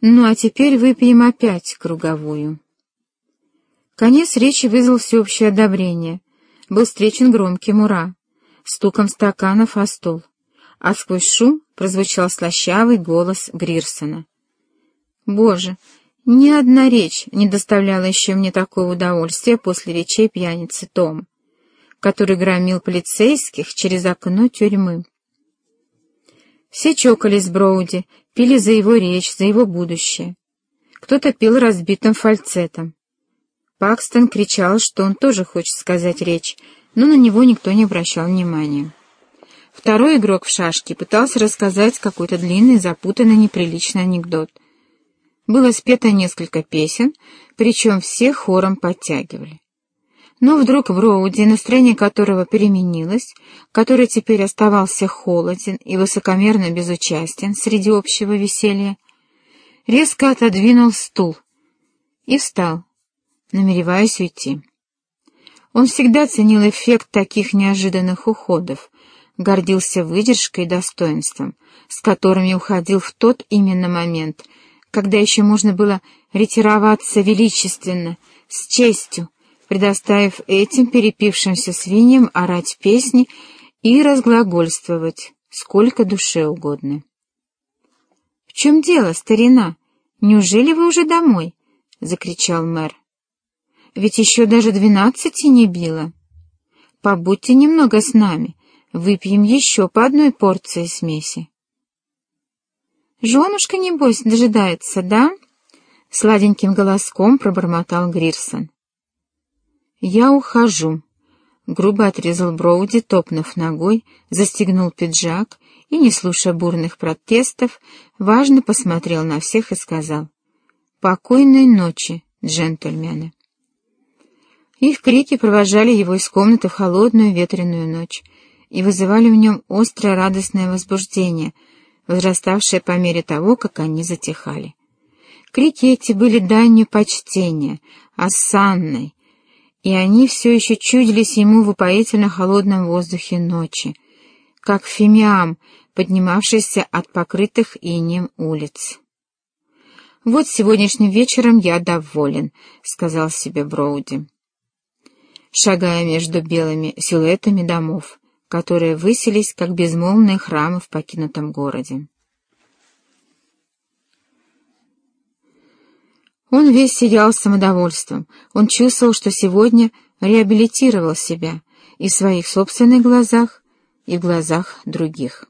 Ну, а теперь выпьем опять круговую. Конец речи вызвал всеобщее одобрение. Был встречен громким «Ура!» стуком стаканов о стол, а сквозь шум прозвучал слащавый голос Грирсона. «Боже, ни одна речь не доставляла еще мне такого удовольствия после речей пьяницы Тома, который громил полицейских через окно тюрьмы. Все чокались Броуди, пили за его речь, за его будущее. Кто-то пил разбитым фальцетом. Пакстон кричал, что он тоже хочет сказать речь, но на него никто не обращал внимания. Второй игрок в шашки пытался рассказать какой-то длинный, запутанный, неприличный анекдот. Было спето несколько песен, причем все хором подтягивали. Но вдруг в Роуде, настроение которого переменилось, который теперь оставался холоден и высокомерно безучастен среди общего веселья, резко отодвинул стул и встал, намереваясь уйти. Он всегда ценил эффект таких неожиданных уходов, гордился выдержкой и достоинством, с которыми уходил в тот именно момент, когда еще можно было ретироваться величественно, с честью, предоставив этим перепившимся свиньям орать песни и разглагольствовать, сколько душе угодно. — В чем дело, старина? Неужели вы уже домой? — закричал мэр. — Ведь еще даже двенадцати не било. Побудьте немного с нами, выпьем еще по одной порции смеси. — Женушка, небось, дожидается, да? — сладеньким голоском пробормотал Грирсон. «Я ухожу», — грубо отрезал Броуди, топнув ногой, застегнул пиджак и, не слушая бурных протестов, важно посмотрел на всех и сказал «Покойной ночи, джентльмены». Их крики провожали его из комнаты в холодную ветреную ночь и вызывали в нем острое радостное возбуждение, возраставшее по мере того, как они затихали. Крики эти были данью почтения, осанной, и они все еще чудились ему в упоительно холодном воздухе ночи, как фимиам, поднимавшийся от покрытых инеем улиц. «Вот сегодняшним вечером я доволен», — сказал себе Броуди, шагая между белыми силуэтами домов, которые высились, как безмолвные храмы в покинутом городе. Он весь сиял самодовольством. Он чувствовал, что сегодня реабилитировал себя и в своих собственных глазах, и в глазах других.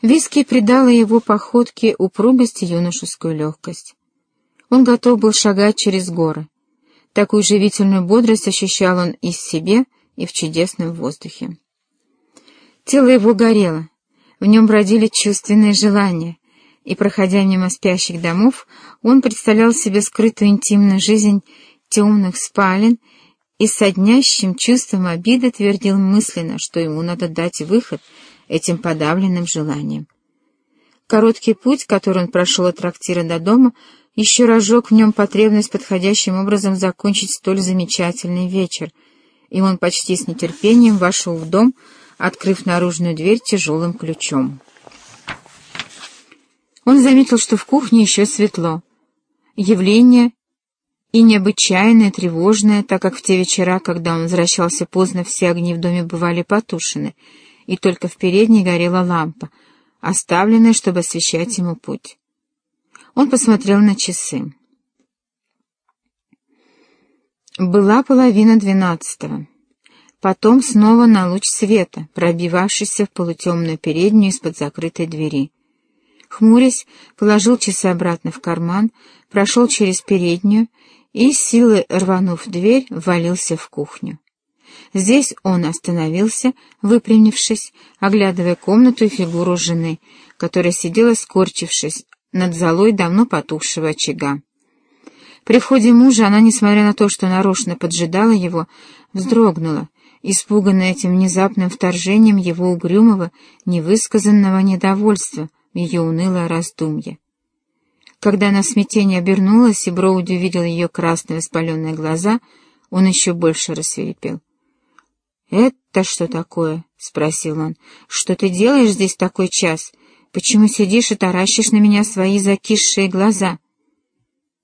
Виски придала его походке упругость и юношескую легкость. Он готов был шагать через горы. Такую живительную бодрость ощущал он и в себе, и в чудесном воздухе. Тело его горело, в нем бродили чувственные желания, и, проходя мимо спящих домов, он представлял себе скрытую интимную жизнь темных спален и с однящим чувством обиды твердил мысленно, что ему надо дать выход этим подавленным желаниям. Короткий путь, который он прошел от трактира до дома, еще разжег в нем потребность подходящим образом закончить столь замечательный вечер, и он почти с нетерпением вошел в дом, открыв наружную дверь тяжелым ключом. Он заметил, что в кухне еще светло. Явление и необычайное, тревожное, так как в те вечера, когда он возвращался поздно, все огни в доме бывали потушены, и только в передней горела лампа, оставленная, чтобы освещать ему путь. Он посмотрел на часы. Была половина двенадцатого. Потом снова на луч света, пробивавшийся в полутемную переднюю из-под закрытой двери. Хмурясь, положил часы обратно в карман, прошел через переднюю и, силой рванув дверь, ввалился в кухню. Здесь он остановился, выпрямившись, оглядывая комнату и фигуру жены, которая сидела, скорчившись, над золой давно потухшего очага. При входе мужа она, несмотря на то, что нарочно поджидала его, вздрогнула, испуганная этим внезапным вторжением его угрюмого, невысказанного недовольства — ее унылое раздумье. Когда она в смятении обернулась, и Броуди увидел ее красные воспаленные глаза, он еще больше рассверепел. «Это что такое?» — спросил он. «Что ты делаешь здесь такой час? Почему сидишь и таращишь на меня свои закисшие глаза?»